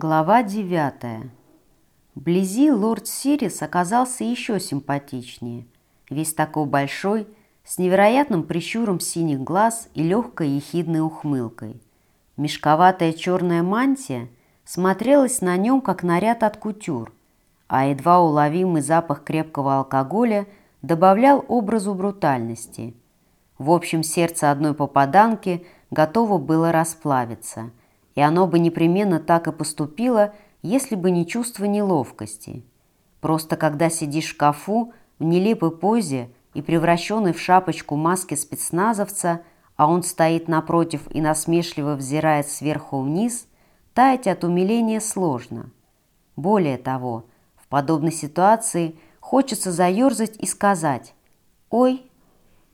Глава девятая. Вблизи лорд Сирис оказался еще симпатичнее. Весь такой большой, с невероятным прищуром синих глаз и легкой ехидной ухмылкой. Мешковатая черная мантия смотрелась на нем, как наряд от кутюр, а едва уловимый запах крепкого алкоголя добавлял образу брутальности. В общем, сердце одной попаданки готово было расплавиться – и оно бы непременно так и поступило, если бы не чувство неловкости. Просто когда сидишь в шкафу в нелепой позе и превращенный в шапочку маски спецназовца, а он стоит напротив и насмешливо взирает сверху вниз, таять от умиления сложно. Более того, в подобной ситуации хочется заерзать и сказать «Ой,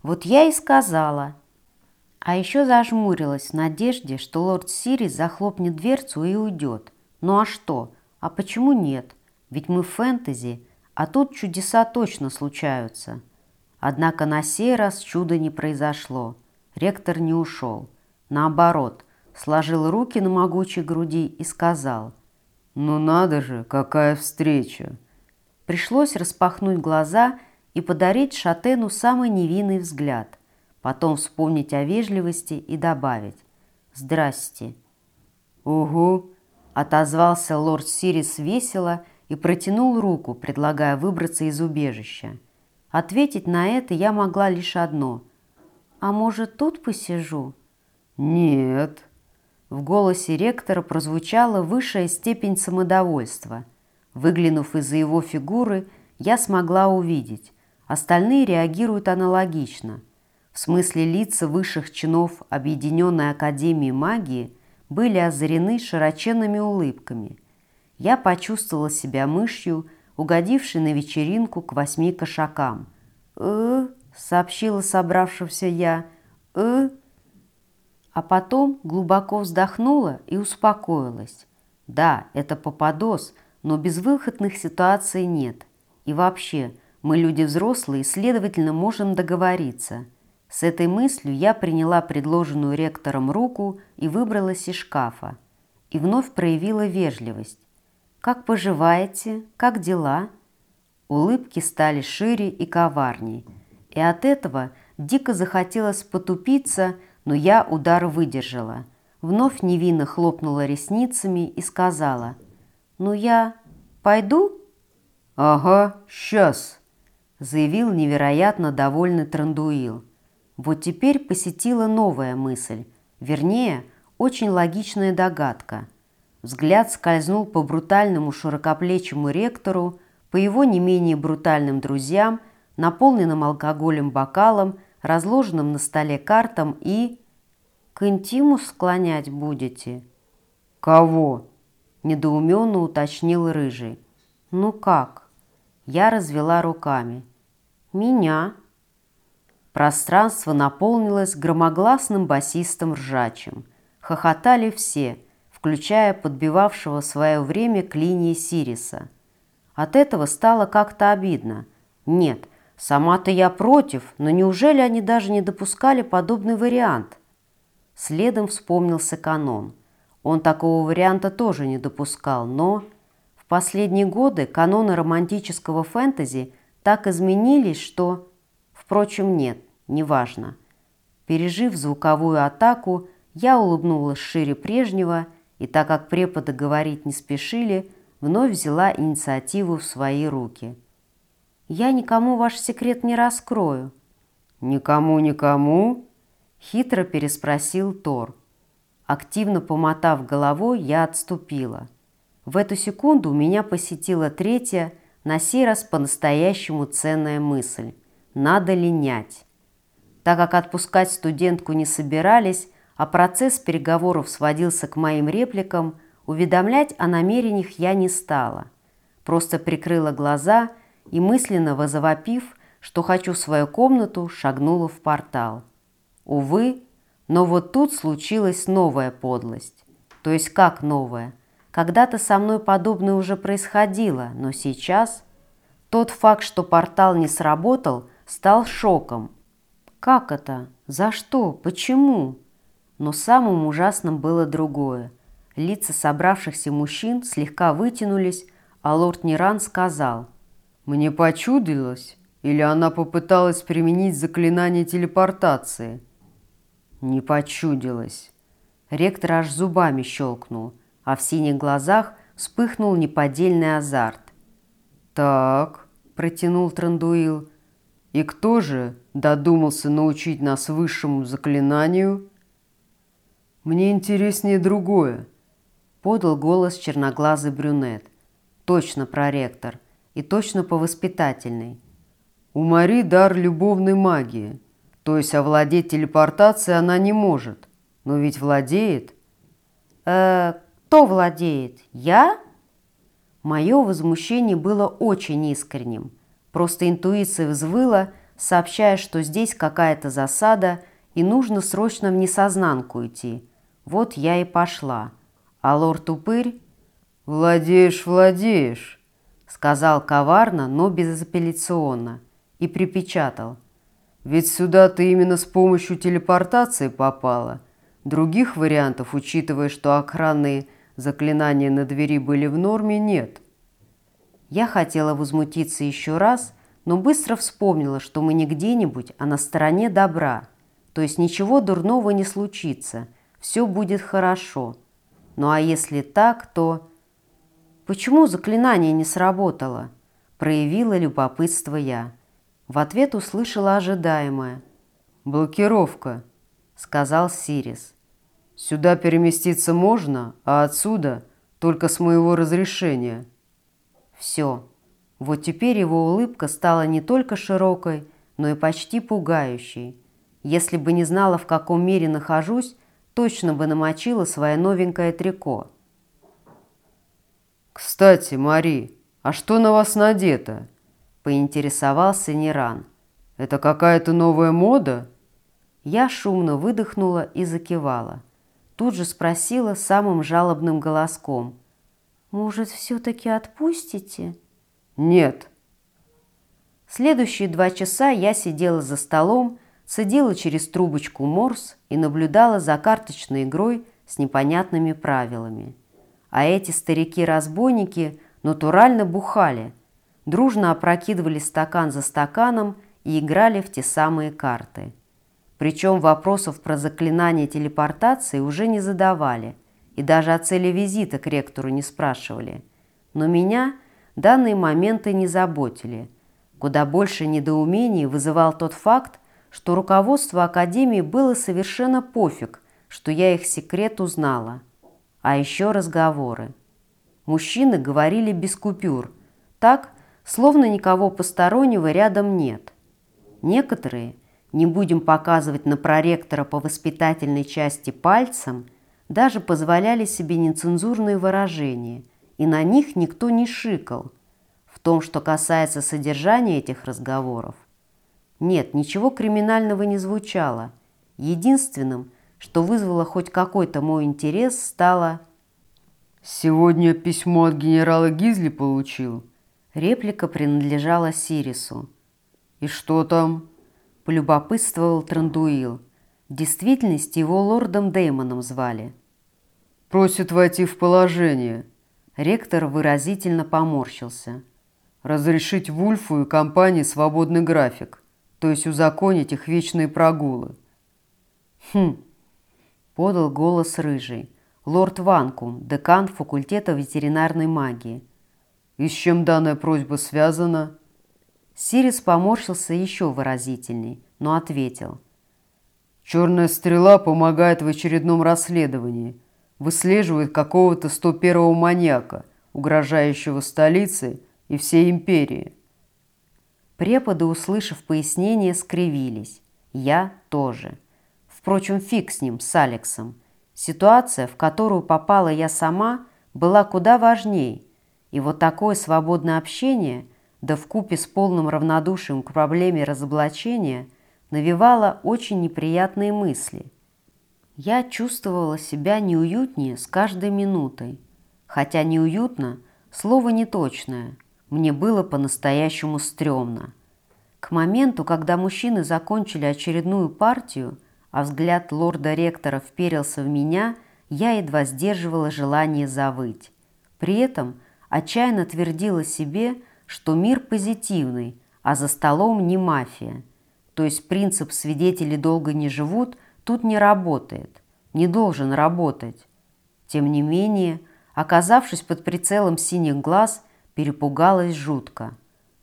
вот я и сказала», а еще зажмурилась в надежде, что лорд Сирис захлопнет дверцу и уйдет. Ну а что? А почему нет? Ведь мы в фэнтези, а тут чудеса точно случаются. Однако на сей раз чуда не произошло. Ректор не ушел. Наоборот, сложил руки на могучей груди и сказал «Ну надо же, какая встреча!» Пришлось распахнуть глаза и подарить Шатену самый невинный взгляд – потом вспомнить о вежливости и добавить «Здрасте». «Угу», — отозвался лорд Сирис весело и протянул руку, предлагая выбраться из убежища. Ответить на это я могла лишь одно. «А может, тут посижу?» «Нет». В голосе ректора прозвучала высшая степень самодовольства. Выглянув из-за его фигуры, я смогла увидеть. Остальные реагируют аналогично – в смысле лица высших чинов Объединенной Академии Магии были озарены широченными улыбками. Я почувствовала себя мышью, угодившей на вечеринку к восьми кошакам. «Э-э», сообщила собравшимся я, «э-э». А потом глубоко вздохнула и успокоилась. Да, это попадос, но безвыходных ситуаций нет. И вообще, мы люди взрослые, следовательно, можем договориться – с этой мыслью я приняла предложенную ректором руку и выбралась из шкафа. И вновь проявила вежливость. «Как поживаете? Как дела?» Улыбки стали шире и коварней. И от этого дико захотелось потупиться, но я удар выдержала. Вновь невинно хлопнула ресницами и сказала, «Ну я пойду?» «Ага, сейчас», — заявил невероятно довольный Трандуил. Вот теперь посетила новая мысль, вернее, очень логичная догадка. Взгляд скользнул по брутальному широкоплечему ректору, по его не менее брутальным друзьям, наполненным алкоголем бокалам, разложенным на столе картам и... «К интиму склонять будете?» «Кого?» – недоуменно уточнил Рыжий. «Ну как?» Я развела руками. «Меня?» Пространство наполнилось громогласным басистым ржачем. Хохотали все, включая подбивавшего свое время к линии Сириса. От этого стало как-то обидно. Нет, сама-то я против, но неужели они даже не допускали подобный вариант? Следом вспомнился канон. Он такого варианта тоже не допускал, но... В последние годы каноны романтического фэнтези так изменились, что... Впрочем, нет, неважно. Пережив звуковую атаку, я улыбнулась шире прежнего, и так как преподы говорить не спешили, вновь взяла инициативу в свои руки. «Я никому ваш секрет не раскрою». «Никому-никому?» – хитро переспросил Тор. Активно помотав головой, я отступила. В эту секунду у меня посетила третья, на сей раз по-настоящему ценная мысль – надо линять. Так как отпускать студентку не собирались, а процесс переговоров сводился к моим репликам, уведомлять о намерениях я не стала. Просто прикрыла глаза и, мысленно возовопив, что хочу свою комнату, шагнула в портал. Увы, но вот тут случилась новая подлость. То есть как новая? Когда-то со мной подобное уже происходило, но сейчас... Тот факт, что портал не сработал – стал шоком. Как это? За что? Почему? Но самым ужасным было другое. Лица собравшихся мужчин слегка вытянулись, а лорд Ниран сказал, «Мне почудилось, или она попыталась применить заклинание телепортации?» «Не почудилось». Ректор аж зубами щелкнул, а в синих глазах вспыхнул неподдельный азарт. «Так», — протянул Трандуил, — «и кто же додумался научить нас высшему заклинанию?» «Мне интереснее другое», — подал голос черноглазый брюнет. «Точно проректор и точно по воспитательной. У Мари дар любовной магии, то есть овладеть телепортацией она не может, но ведь владеет». «Э, кто владеет? Я?» Мое возмущение было очень искренним. Просто интуиция взвыла, сообщая, что здесь какая-то засада и нужно срочно в несознанку идти – вот я и пошла. А лорд-упырь... «Владеешь, владеешь», — сказал коварно, но безапелляционно, и припечатал. «Ведь сюда ты именно с помощью телепортации попала. Других вариантов, учитывая, что охранные заклинания на двери были в норме, нет». Я хотела возмутиться еще раз, но быстро вспомнила, что мы не где-нибудь, а на стороне добра. То есть ничего дурного не случится — все будет хорошо. Ну а если так, то... Почему заклинание не сработало? Проявила любопытство я. В ответ услышала ожидаемое. «Блокировка», — сказал Сирис. «Сюда переместиться можно, а отсюда только с моего разрешения». Все. Вот теперь его улыбка стала не только широкой, но и почти пугающей. Если бы не знала, в каком мире нахожусь, точно бы намочила свое новенькое трико. «Кстати, Мари, а что на вас надето?» – поинтересовался Неран. «Это какая-то новая мода?» Я шумно выдохнула и закивала. Тут же спросила самым жалобным голоском. «Может, все-таки отпустите?» «Нет». Следующие два часа я сидела за столом, цедила через трубочку морс и наблюдала за карточной игрой с непонятными правилами. А эти старики-разбойники натурально бухали, дружно опрокидывали стакан за стаканом и играли в те самые карты. Причем вопросов про заклинание телепортации уже не задавали и даже о цели визита к ректору не спрашивали. Но меня данные моменты не заботили. Куда больше недоумений вызывал тот факт, что руководству Академии было совершенно пофиг, что я их секрет узнала. А еще разговоры. Мужчины говорили без купюр, так, словно никого постороннего рядом нет. Некоторые, не будем показывать на проректора по воспитательной части пальцем, даже позволяли себе нецензурные выражения, и на них никто не шикал. В том, что касается содержания этих разговоров, нет, ничего криминального не звучало. Единственным, что вызвало хоть какой-то мой интерес, стало... «Сегодня письмо от генерала Гизли получил». Реплика принадлежала Сирису. «И что там?» – полюбопытствовал Трандуил. В действительности его лордом Деймоном звали. «Просит войти в положение». Ректор выразительно поморщился. «Разрешить Вульфу и компании свободный график то есть узаконить их вечные прогулы. Хм, подал голос рыжий. Лорд Ванкум, декан факультета ветеринарной магии. И с чем данная просьба связана? Сирис поморщился еще выразительней, но ответил. Черная стрела помогает в очередном расследовании. Выслеживает какого-то 101-го маньяка, угрожающего столице и всей империи. Преподы, услышав пояснение, скривились. Я тоже. Впрочем, фиг с ним, с Алексом. Ситуация, в которую попала я сама, была куда важней. И вот такое свободное общение, да вкупе с полным равнодушием к проблеме разоблачения, навевало очень неприятные мысли. Я чувствовала себя неуютнее с каждой минутой. Хотя неуютно – слово неточное – мне было по-настоящему стрёмно. К моменту, когда мужчины закончили очередную партию, а взгляд лорда-ректора вперился в меня, я едва сдерживала желание завыть. При этом отчаянно твердила себе, что мир позитивный, а за столом не мафия. То есть принцип «свидетели долго не живут» тут не работает, не должен работать. Тем не менее, оказавшись под прицелом синих глаз, перепугалась жутко.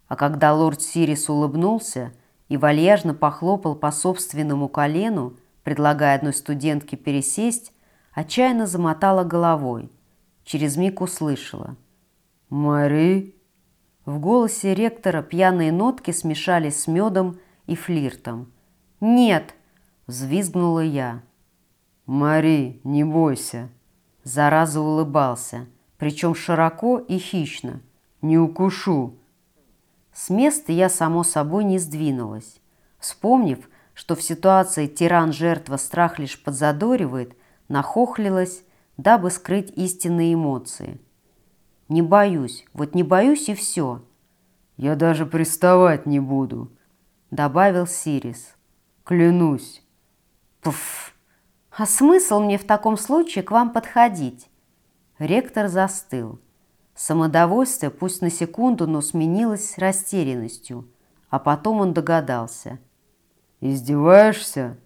А когда лорд Сирис улыбнулся и вальяжно похлопал по собственному колену, предлагая одной студентке пересесть, отчаянно замотала головой. Через миг услышала. «Мари?» В голосе ректора пьяные нотки смешались с медом и флиртом. «Нет!» – взвизгнула я. «Мари, не бойся!» Зараза улыбался, причем широко и хищно. «Не укушу!» С места я, само собой, не сдвинулась. Вспомнив, что в ситуации тиран-жертва страх лишь подзадоривает, нахохлилась, дабы скрыть истинные эмоции. «Не боюсь, вот не боюсь и все!» «Я даже приставать не буду», — добавил Сирис. «Клянусь». «Пф!» «А смысл мне в таком случае к вам подходить?» Ректор застыл. Самодовольствие пусть на секунду, но сменилось растерянностью, а потом он догадался. «Издеваешься?»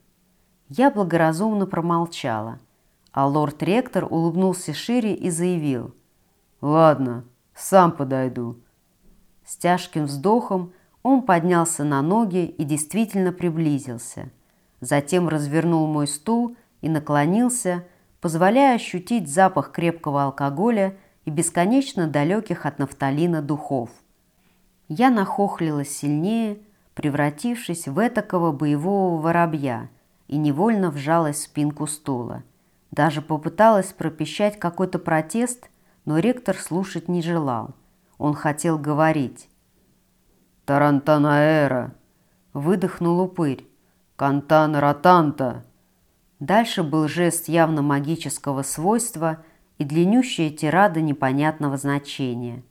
Я благоразумно промолчала, а лорд-ректор улыбнулся шире и заявил. «Ладно, сам подойду». С тяжким вздохом он поднялся на ноги и действительно приблизился. Затем развернул мой стул и наклонился, позволяя ощутить запах крепкого алкоголя и бесконечно далеких от нафталина духов. Я нахохлилась сильнее, превратившись в этакого боевого воробья, и невольно вжалась в спинку стула. Даже попыталась пропищать какой-то протест, но ректор слушать не желал. Он хотел говорить. «Тарантанаэра!» – выдохнул упырь. «Кантан ротанта!» Дальше был жест явно магического свойства и длиннющая тирада непонятного значения.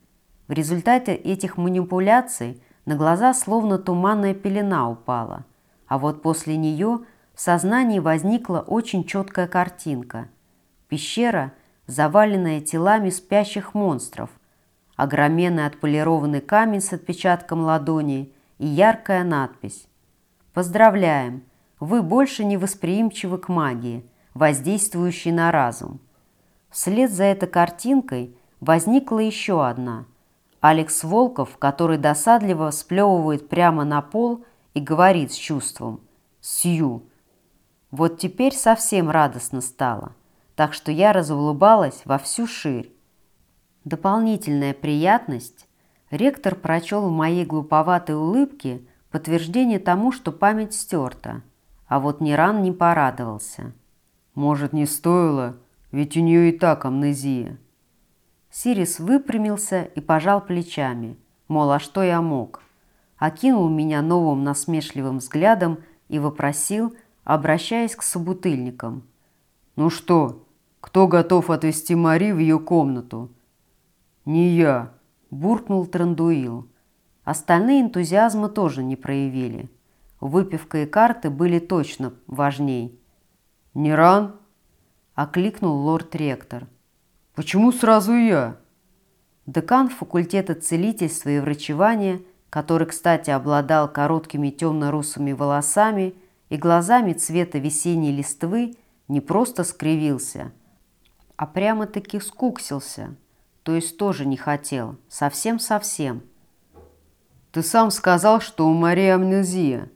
В результате этих манипуляций на глаза словно туманная пелена упала, а вот после нее в сознании возникла очень четкая картинка. Пещера, заваленная телами спящих монстров, огроменный отполированный камень с отпечатком ладони и яркая надпись «Поздравляем!» вы больше не восприимчивы к магии, воздействующей на разум. Вслед за этой картинкой возникла еще одна. Алекс Волков, который досадливо сплевывает прямо на пол и говорит с чувством «Сью». Вот теперь совсем радостно стало, так что я разулыбалась во всю ширь. Дополнительная приятность ректор прочел в моей глуповатой улыбке подтверждение тому, что память стерта – а вот Ниран не порадовался. Может, не стоило, ведь у нее и так амнезия. Сирис выпрямился и пожал плечами, мол, а что я мог? Окинул меня новым насмешливым взглядом и вопросил, обращаясь к собутыльникам. «Ну что, кто готов отвезти Мари в ее комнату?» «Не я», – буркнул Трандуил. Остальные энтузиазма тоже не проявили – Выпивка и карты были точно важней. «Не ран?» – окликнул лорд-ректор. «Почему сразу я?» Декан факультета целительства и врачевания, который, кстати, обладал короткими темно-русыми волосами и глазами цвета весенней листвы, не просто скривился, а прямо-таки скуксился, то есть тоже не хотел, совсем-совсем. «Ты сам сказал, что у Марии амнезия»,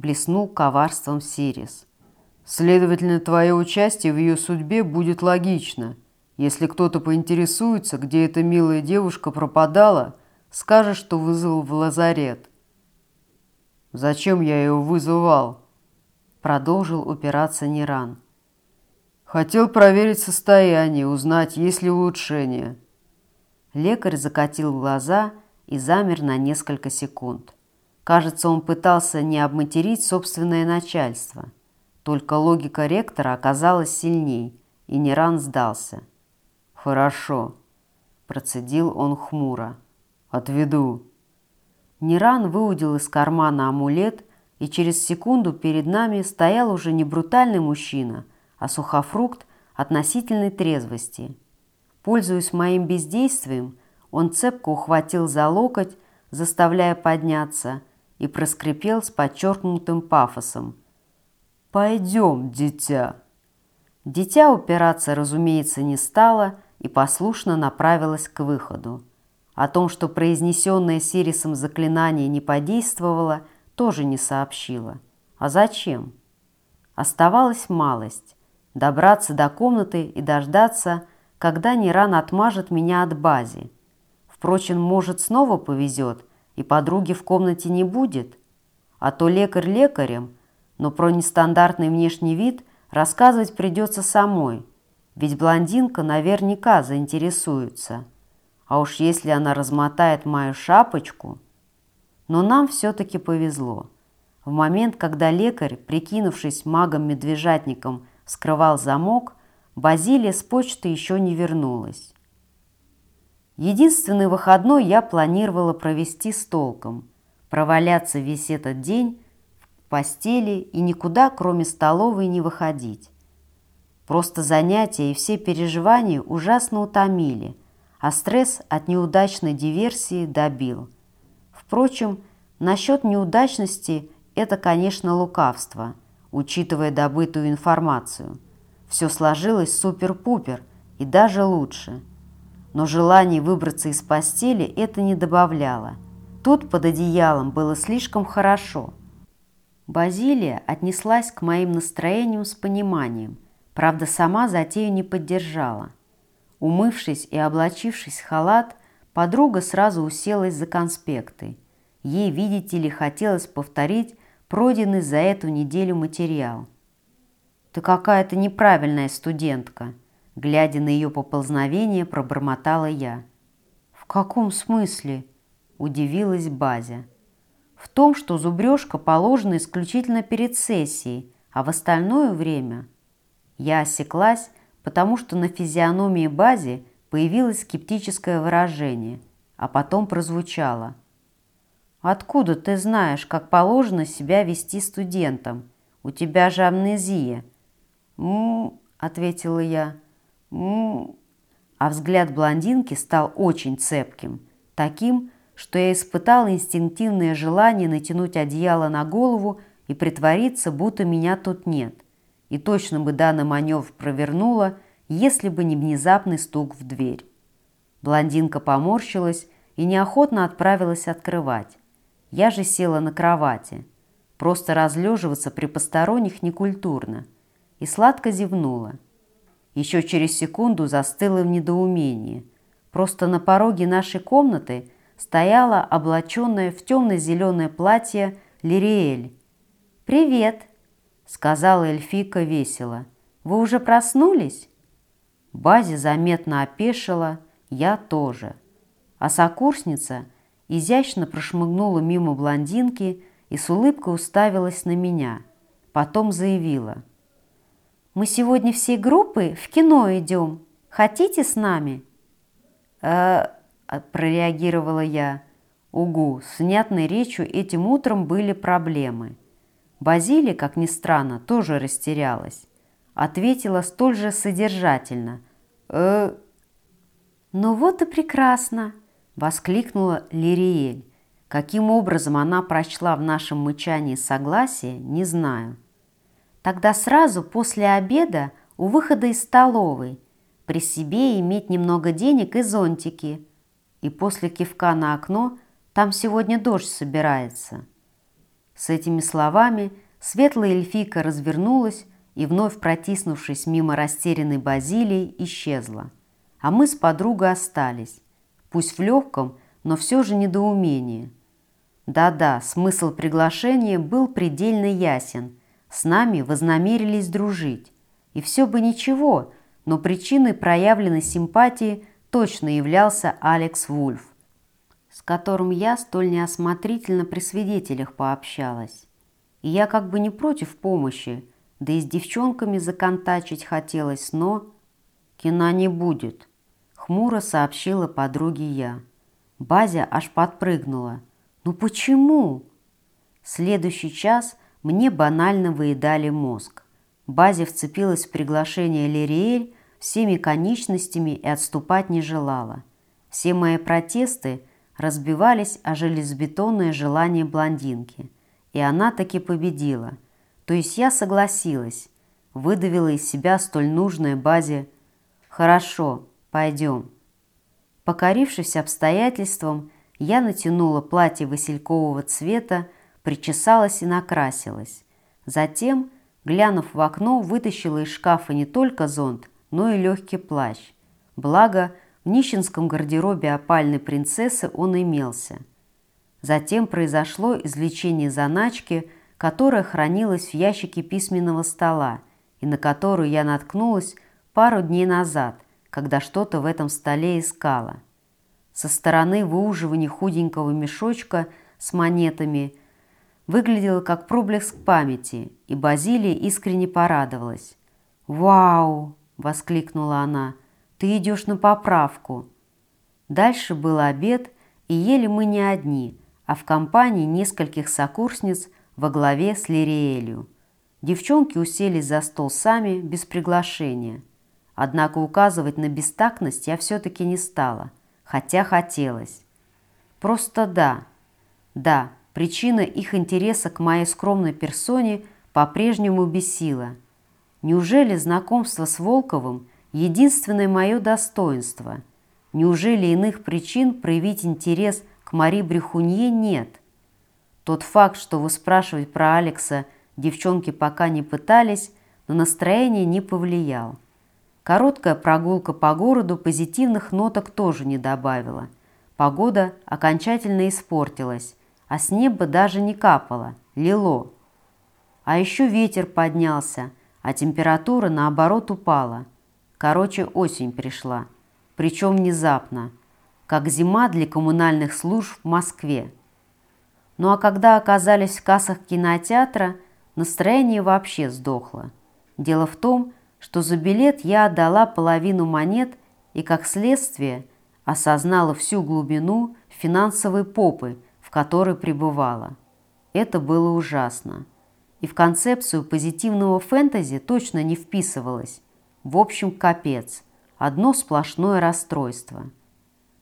блеснул коварством Сирис. Следовательно, твое участие в ее судьбе будет логично. Если кто-то поинтересуется, где эта милая девушка пропадала, скажешь, что вызвал в лазарет. «Зачем я ее вызывал?» Продолжил упираться Неран. «Хотел проверить состояние, узнать, есть ли улучшение». Лекарь закатил глаза и замер на несколько секунд. Кажется, он пытался не обматерить собственное начальство. Только логика ректора оказалась сильней, и Неран сдался. «Хорошо», – процедил он хмуро. «Отведу». Неран выудил из кармана амулет, и через секунду перед нами стоял уже не брутальный мужчина, а сухофрукт, относительной трезвости. Пользуясь моим бездействием, он цепко ухватил за локоть, заставляя подняться, и проскрипел с подчеркнутым пафосом. «Пойдем, дитя!» Дитя упираться, разумеется, не стало и послушно направилась к выходу. О том, что произнесенное Сирисом заклинание не подействовало, тоже не сообщила. А зачем? Оставалась малость – добраться до комнаты и дождаться, когда Ниран отмажет меня от бази. Впрочем, может, снова повезет, и подруги в комнате не будет. А то лекарь лекарем, но про нестандартный внешний вид рассказывать придется самой, ведь блондинка наверняка заинтересуется. А уж если она размотает мою шапочку... Но нам все-таки повезло. В момент, когда лекарь, прикинувшись магом-медвежатником, скрывал замок, Базилия с почты еще не вернулась. Единственный выходной я планировала провести с толком, проваляться весь этот день в постели и никуда, кроме столовой, не выходить. Просто занятия и все переживания ужасно утомили, а стресс от неудачной диверсии добил. Впрочем, насчет неудачности это, конечно, лукавство, учитывая добытую информацию. Все сложилось супер-пупер и даже лучше – но желание выбраться из постели это не добавляло. Тут под одеялом было слишком хорошо. Базилия отнеслась к моим настроениям с пониманием, правда, сама затею не поддержала. Умывшись и облачившись в халат, подруга сразу уселась за конспекты. Ей, видите ли, хотелось повторить пройденный за эту неделю материал. «Ты какая-то неправильная студентка», Глядя на ее поползновение, пробормотала я. «В каком смысле?» – удивилась Базя. «В том, что зубрежка положена исключительно перед сессией, а в остальное время...» Я осеклась, потому что на физиономии Бази появилось скептическое выражение, а потом прозвучало. «Откуда ты знаешь, как положено себя вести студентам? У тебя же амнезия». «М-м-м», ответила я, – а взгляд блондинки стал очень цепким, таким, что я испытала инстинктивное желание натянуть одеяло на голову и притвориться, будто меня тут нет. И точно бы данный маневр провернула, если бы не внезапный стук в дверь. Блондинка поморщилась и неохотно отправилась открывать. Я же села на кровати. Просто разлеживаться при посторонних некультурно. И сладко зевнула. Еще через секунду застыла в недоумении. Просто на пороге нашей комнаты стояла облаченная в темно-зеленое платье Лириэль. «Привет!» — сказала Эльфика весело. «Вы уже проснулись?» Бази заметно опешила, я тоже. А сокурсница изящно прошмыгнула мимо блондинки и с улыбкой уставилась на меня. Потом заявила — мы сегодня всей группой в кино идем. Хотите с нами?» «Э-э», прореагировала я. «Угу, с внятной речью этим утром были проблемы». Базилия, как ни странно, тоже растерялась. Ответила столь же содержательно. э «Ну вот и прекрасно!» – воскликнула Лириэль. Каким образом она прочла в нашем мычании согласие, не знаю. Тогда сразу после обеда у выхода из столовой при себе иметь немного денег и зонтики. И после кивка на окно там сегодня дождь собирается. С этими словами светлая эльфийка развернулась и, вновь протиснувшись мимо растерянной Базилии, исчезла. А мы с подругой остались, пусть в легком, но все же недоумении. Да-да, смысл приглашения был предельно ясен – с нами вознамерились дружить. И все бы ничего, но причиной проявленной симпатии точно являлся Алекс Вульф, с которым я столь неосмотрительно при свидетелях пообщалась. И я как бы не против помощи, да и с девчонками законтачить хотелось, но... Кино не будет, хмуро сообщила подруге я. Базя аж подпрыгнула. «Ну почему?» Следующий час мне банально выедали мозг. Базе вцепилась в приглашение Лириэль, всеми конечностями и отступать не желала. Все мои протесты разбивались о железобетонное желание блондинки, и она таки победила. То есть я согласилась, выдавила из себя столь нужное базе «Хорошо, пойдем». Покорившись обстоятельствам, я натянула платье василькового цвета, причесалась и накрасилась. Затем, глянув в окно, вытащила из шкафа не только зонт, но и легкий плащ. Благо, в нищенском гардеробе опальной принцессы он имелся. Затем произошло извлечение заначки, которая хранилась в ящике письменного стола и на которую я наткнулась пару дней назад, когда что-то в этом столе искала. Со стороны выуживания худенького мешочка с монетами выглядело как проблеск памяти, и Базилия искренне порадовалась. «Вау!» – воскликнула она. «Ты идешь на поправку!» Дальше был обед, и ели мы не одни, а в компании нескольких сокурсниц во главе с Лириэлью. Девчонки уселись за стол сами, без приглашения. Однако указывать на бестактность я все-таки не стала, хотя хотелось. Просто да, да, причина их интереса к моей скромной персоне по-прежнему бесила. Неужели знакомство с Волковым – единственное мое достоинство? Неужели иных причин проявить интерес к Мари Брехунье нет? Тот факт, что вы спрашивать про Алекса – девчонки пока не пытались, но настроение не повлиял. Короткая прогулка по городу позитивных ноток тоже не добавила. Погода окончательно испортилась, а с неба даже не капало, лило. А еще ветер поднялся, а температура, наоборот, упала. Короче, осень пришла, причем внезапно, как зима для коммунальных служб в Москве. Ну а когда оказались в кассах кинотеатра – Настроение вообще сдохло. Дело в том, что за билет я отдала половину монет и, как следствие, осознала всю глубину финансовой попы, в которой пребывала. Это было ужасно. И в концепцию позитивного фэнтези точно не вписывалось. В общем, капец. Одно сплошное расстройство.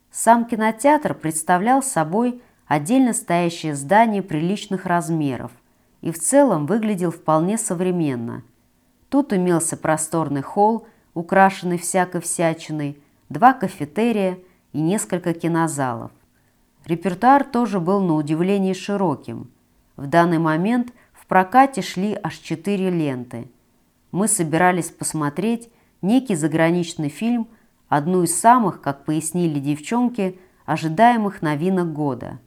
Сам кинотеатр представлял собой отдельно стоящее здание приличных размеров, и в целом выглядел вполне современно. Тут имелся просторный холл, украшенный всякой всячиной, два кафетерия и несколько кинозалов. Репертуар тоже был на удивление широким. В данный момент в прокате шли аж четыре ленты. Мы собирались посмотреть некий заграничный фильм, одну из самых, как пояснили девчонки, ожидаемых новинок года.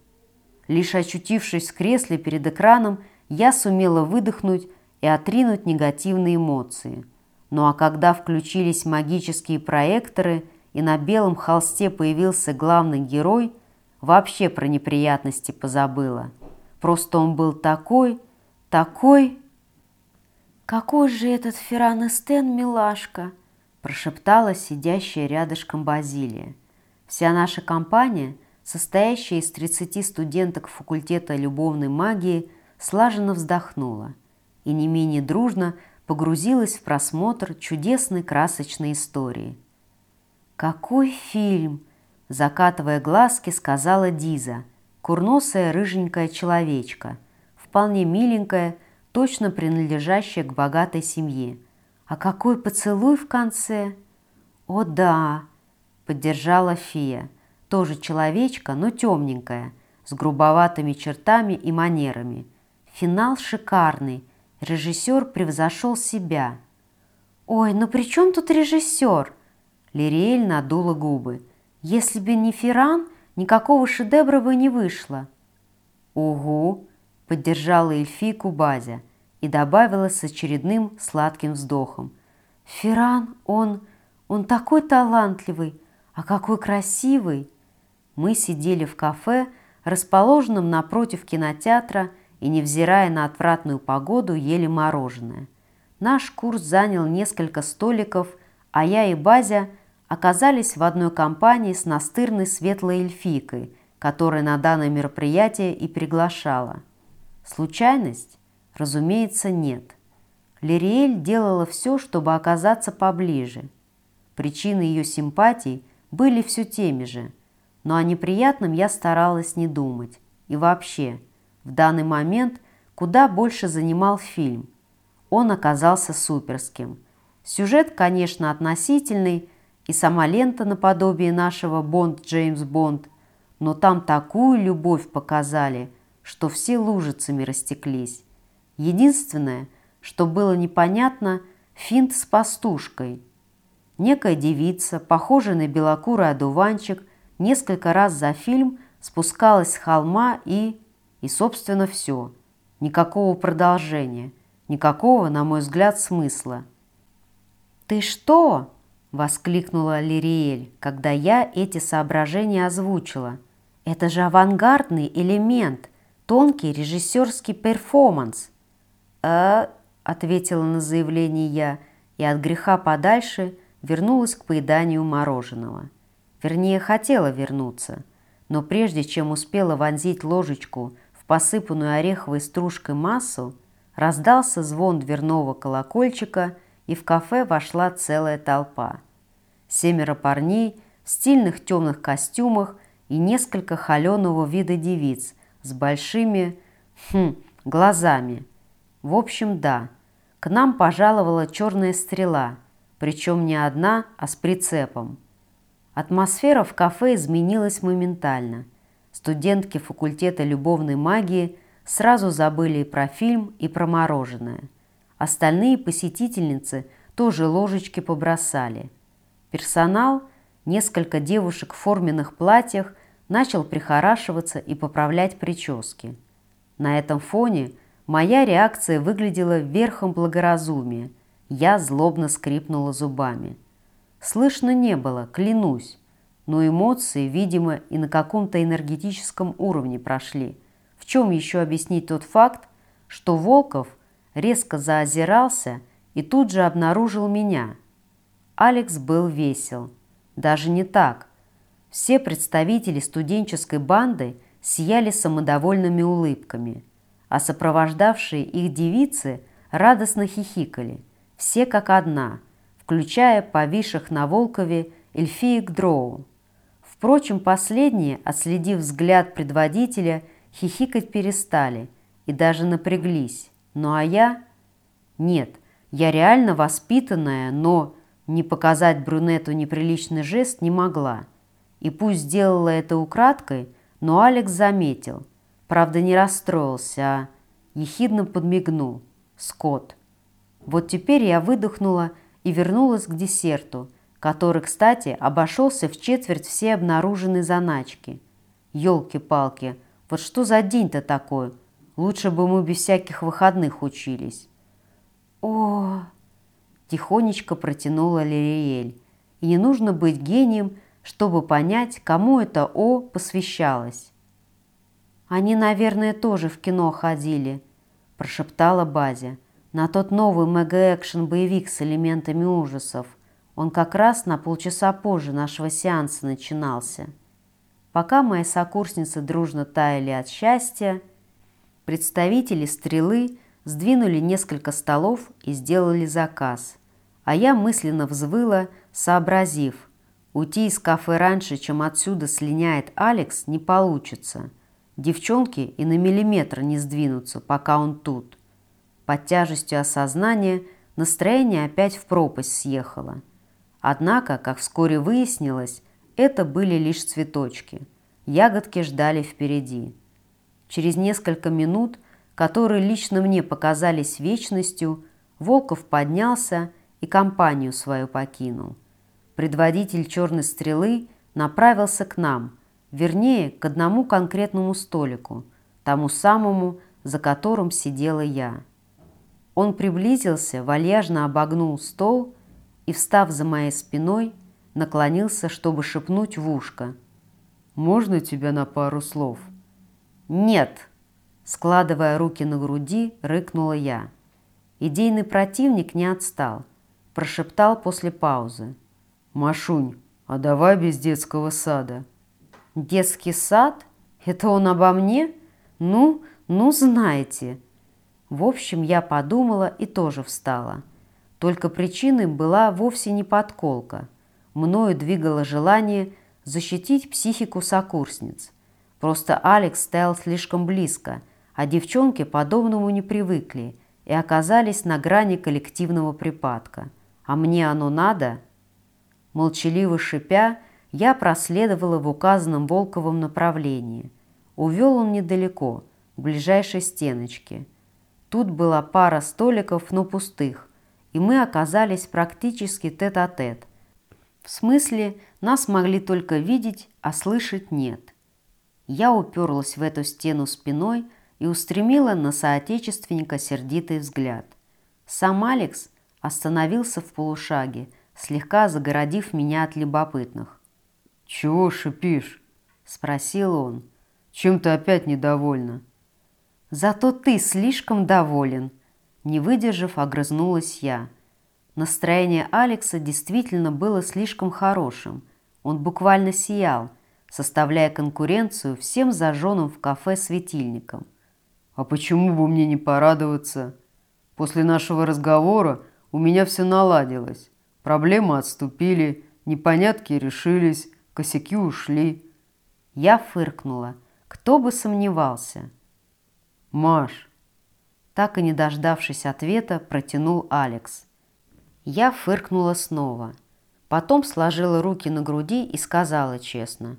Лишь очутившись в кресле перед экраном, я сумела выдохнуть и отринуть негативные эмоции. Ну а когда включились магические проекторы и на белом холсте появился главный герой, вообще про неприятности позабыла. Просто он был такой, такой... «Какой же этот Ферран Эстен милашка!» прошептала сидящая рядышком Базилия. Вся наша компания, состоящая из 30 студенток факультета любовной магии, слаженно вздохнула и не менее дружно погрузилась в просмотр чудесной красочной истории. «Какой фильм!» – закатывая глазки, сказала Диза, курносая рыженькая человечка, вполне миленькая, точно принадлежащая к богатой семье. «А какой поцелуй в конце!» «О да!» – поддержала Фия, тоже человечка, но темненькая, с грубоватыми чертами и манерами – Финал шикарный. Режиссер превзошел себя. «Ой, ну при чем тут режиссер?» Лириэль надула губы. «Если бы не Ферран, никакого шедевра бы не вышло». «Угу», — поддержала эльфийку Базя и добавила с очередным сладким вздохом. «Ферран, он... он такой талантливый, а какой красивый!» Мы сидели в кафе, расположенном напротив кинотеатра, и, невзирая на отвратную погоду, ели мороженое. Наш курс занял несколько столиков, а я и Базя оказались в одной компании с настырной светлой эльфийкой, которая на данное мероприятие и приглашала. Случайность? Разумеется, нет. Лириэль делала все, чтобы оказаться поближе. причины ее симпатий были все теми же, но о неприятном я старалась не думать. И вообще, в данный момент куда больше занимал фильм. Он оказался суперским. Сюжет, конечно, относительный, и сама лента наподобие нашего Бонд Джеймс Бонд, но там такую любовь показали, что все лужицами растеклись. Единственное, что было непонятно, финт с пастушкой. Некая девица, похожая на белокурый одуванчик, несколько раз за фильм спускалась с холма и... и, собственно, все. Никакого продолжения, никакого, на мой взгляд, смысла. «Ты что?» – воскликнула Лириэль, когда я эти соображения озвучила. «Это же авангардный элемент, тонкий режиссерский перформанс». «А...» – ответила на заявление я, и от греха подальше вернулась к поеданию мороженого. Вернее, хотела вернуться, но прежде чем успела вонзить ложечку в посыпанную ореховой стружкой массу, раздался звон дверного колокольчика, и в кафе вошла целая толпа. Семеро парней в стильных темных костюмах и несколько холеного вида девиц с большими, хм, глазами. В общем, да, к нам пожаловала черная стрела, причем не одна, а с прицепом. Атмосфера в кафе изменилась моментально. Студентки факультета любовной магии сразу забыли и про фильм, и про мороженое. Остальные посетительницы тоже ложечки побросали. Персонал, несколько девушек в форменных платьях, начал прихорашиваться и поправлять прически. На этом фоне моя реакция выглядела верхом благоразумия. Я злобно скрипнула зубами. Слышно не было, клянусь, но эмоции, видимо, и на каком-то энергетическом уровне прошли. В чем еще объяснить тот факт, что Волков резко заозирался и тут же обнаружил меня. Алекс был весел. Даже не так. Все представители студенческой банды сияли самодовольными улыбками, а сопровождавшие их девицы радостно хихикали, все как одна – включая повисших на Волкове эльфиек Дроу. Впрочем, последние, отследив взгляд предводителя, хихикать перестали и даже напряглись. Ну а я... Нет, я реально воспитанная, но не показать брюнету неприличный жест не могла. И пусть сделала это украдкой, но Алекс заметил. Правда, не расстроился, а ехидно подмигнул. Скотт. Вот теперь я выдохнула и вернулась к десерту, который, кстати, обошелся в четверть все обнаруженные заначки. Ёлки-палки, вот что за день-то такой? Лучше бы мы без всяких выходных учились. О, тихонечко протянула Лириэль. И не нужно быть гением, чтобы понять, кому это «о» посвящалось. «Они, наверное, тоже в кино ходили», – прошептала Базя на тот новый мега-экшен-боевик с элементами ужасов. Он как раз на полчаса позже нашего сеанса начинался. Пока мои сокурсницы дружно таяли от счастья, представители «Стрелы» сдвинули несколько столов и сделали заказ. А я мысленно взвыла, сообразив, уйти из кафе раньше, чем отсюда слиняет Алекс, не получится. Девчонки и на миллиметр не сдвинутся, пока он тут. Под тяжестью осознания настроение опять в пропасть съехало. Однако, как вскоре выяснилось, это были лишь цветочки. Ягодки ждали впереди. Через несколько минут, которые лично мне показались вечностью, Волков поднялся и компанию свою покинул. Предводитель черной стрелы направился к нам, вернее, к одному конкретному столику, тому самому, за которым сидела я. Он приблизился, вальяжно обогнул стол и, встав за моей спиной, наклонился, чтобы шепнуть в ушко. «Можно тебя на пару слов?» «Нет!» Складывая руки на груди, рыкнула я. Идейный противник не отстал. Прошептал после паузы. «Машунь, а давай без детского сада». «Детский сад? Это он обо мне? Ну, ну, знаете...» В общем, я подумала и тоже встала. Только причиной была вовсе не подколка. мною двигало желание защитить психику сокурсниц. Просто Алекс стоял слишком близко, а девчонки подобному не привыкли и оказались на грани коллективного припадка. А мне оно надо? Молчаливо шипя, я проследовала в указанном Волковом направлении. Увел он недалеко, к ближайшей стеночке. Тут была пара столиков, но пустых, и мы оказались практически тет-а-тет. -тет. В смысле, нас могли только видеть, а слышать нет. Я уперлась в эту стену спиной и устремила на соотечественника сердитый взгляд. Сам Алекс остановился в полушаге, слегка загородив меня от любопытных. «Чего шипишь?» – спросил он. «Чем ты опять недовольна?» «Зато ты слишком доволен», – не выдержав, огрызнулась я – Настроение Алекса действительно было слишком хорошим. Он буквально сиял, составляя конкуренцию всем зажженным в кафе светильникам. «А почему бы мне не порадоваться? После нашего разговора у меня все наладилось. Проблемы отступили, непонятки решились, косяки ушли». Я фыркнула. Кто бы сомневался. «Маш!» Так и не дождавшись ответа, протянул Алекс. Я фыркнула снова. Потом сложила руки на груди и сказала честно.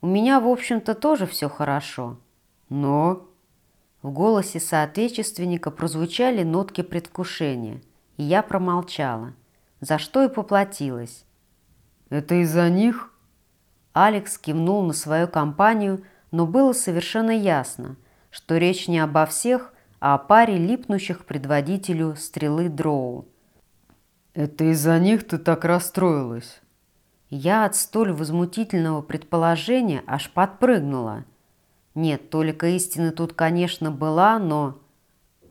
«У меня, в общем-то, тоже все хорошо. Но...» В голосе соотечественника прозвучали нотки предвкушения, и я промолчала, за что и поплатилась. «Это из-за них?» Алекс кивнул на свою компанию, но было совершенно ясно, что речь не обо всех, а о паре липнущих предводителю стрелы Дроу. «Это из-за них ты так расстроилась?» Я от столь возмутительного предположения аж подпрыгнула. Нет, только истины тут, конечно, была, но...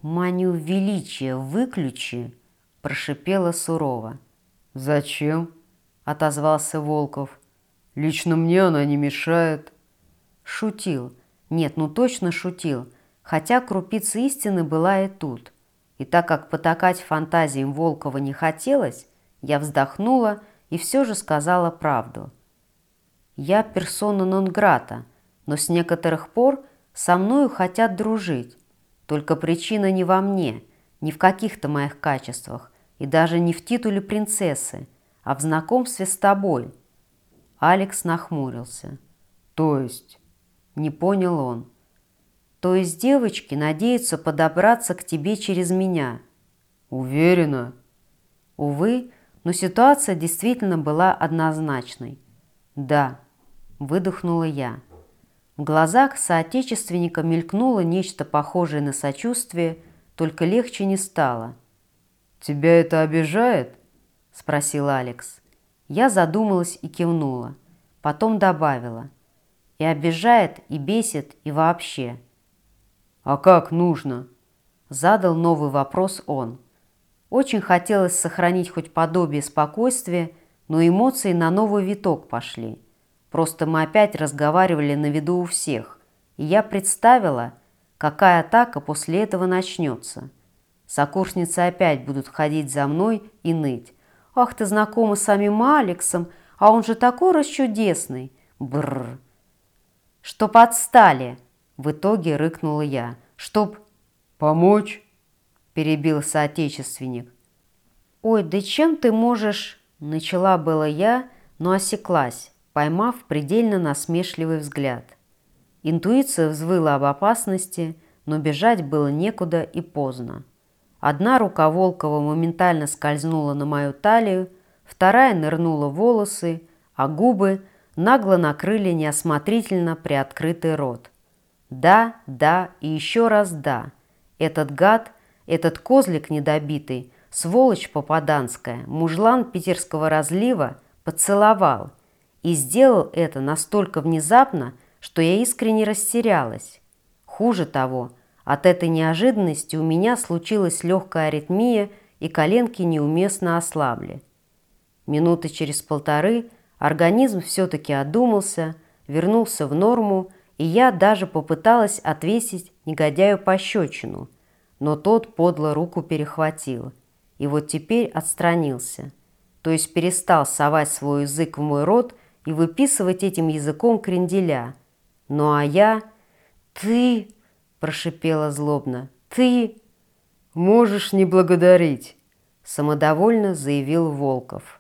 «Манию величия выключи!» – прошипела сурово. «Зачем?» – отозвался Волков. «Лично мне она не мешает». Шутил. Нет, ну точно шутил. Хотя крупица истины была и тут – и так как потакать фантазиям Волкова не хотелось, я вздохнула и все же сказала правду. Я персона нон-грата, но с некоторых пор со мною хотят дружить. Только причина не во мне, не в каких-то моих качествах и даже не в титуле принцессы, а в знакомстве с тобой. Алекс нахмурился. То есть? Не понял он. То есть девочки надеются подобраться к тебе через меня. Уверена? Увы, но ситуация действительно была однозначной. Да, выдохнула я. В глазах соотечественника мелькнуло нечто похожее на сочувствие, только легче не стало. «Тебя это обижает?» – спросил Алекс. Я задумалась и кивнула. Потом добавила. «И обижает, и бесит, и вообще». «А как нужно?» Задал новый вопрос он. Очень хотелось сохранить хоть подобие спокойствия, но эмоции на новый виток пошли. Просто мы опять разговаривали на виду у всех, и я представила, какая атака после этого начнется. Сокурсницы опять будут ходить за мной и ныть. «Ах, ты знакома с самим Алексом, а он же такой расчудесный!» Бррр. «Что подстали!» В итоге рыкнула я. «Чтоб...» «Помочь?» Перебил соотечественник. «Ой, да чем ты можешь...» Начала было я, но осеклась, поймав предельно насмешливый взгляд. Интуиция взвыла об опасности, но бежать было некуда и поздно. Одна рука Волкова моментально скользнула на мою талию, вторая нырнула в волосы, а губы нагло накрыли неосмотрительно приоткрытый рот. Да, да и еще раз да. Этот гад, этот козлик недобитый, сволочь попаданская, мужлан питерского разлива поцеловал и сделал это настолько внезапно, что я искренне растерялась. Хуже того, от этой неожиданности у меня случилась легкая аритмия и коленки неуместно ослабли. Минуты через полторы организм все-таки одумался, вернулся в норму и я даже попыталась отвесить негодяю пощечину, но тот подло руку перехватил, и вот теперь отстранился. то есть перестал совать свой язык в мой рот и выписывать этим языком кренделя. Ну а я... «Ты...» – прошипела злобно. «Ты...» «Можешь не благодарить», – самодовольно заявил Волков.